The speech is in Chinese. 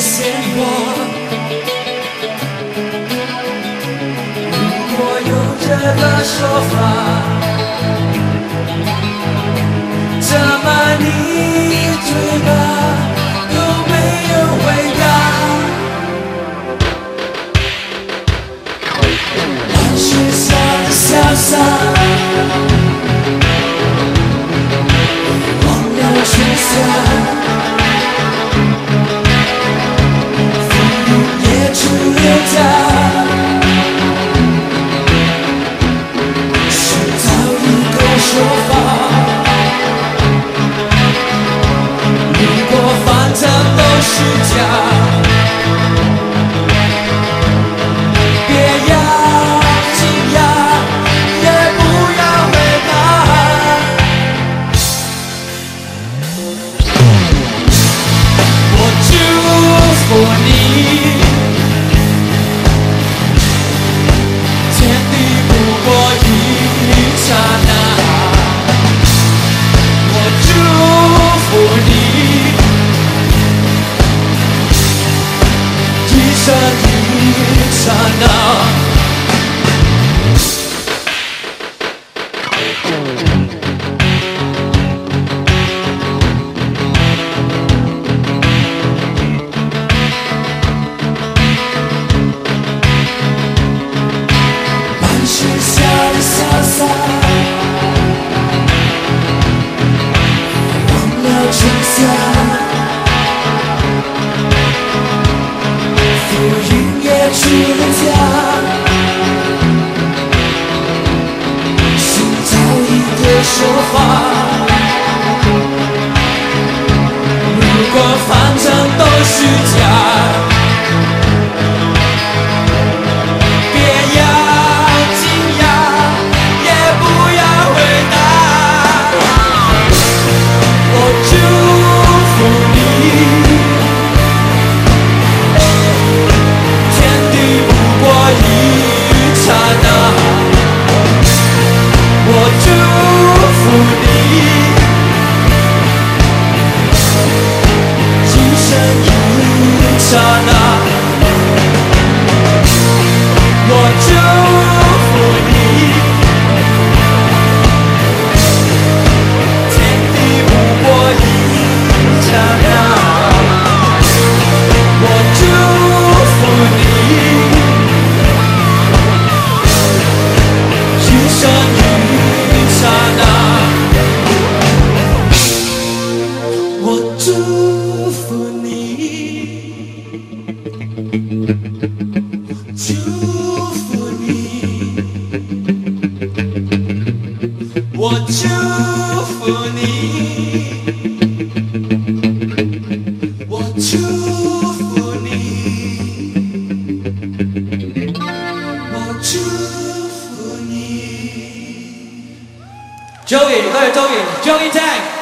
鲜活。如果有这个说法。刹那，满是下的潇洒，忘了真假，浮云也去。说话如果反正都虚假要惊讶也不要回答。我祝福你天地不过一刹那。sana 我。我祝福你，我祝福你，我祝福你。Joey，各位 Joey，Joey。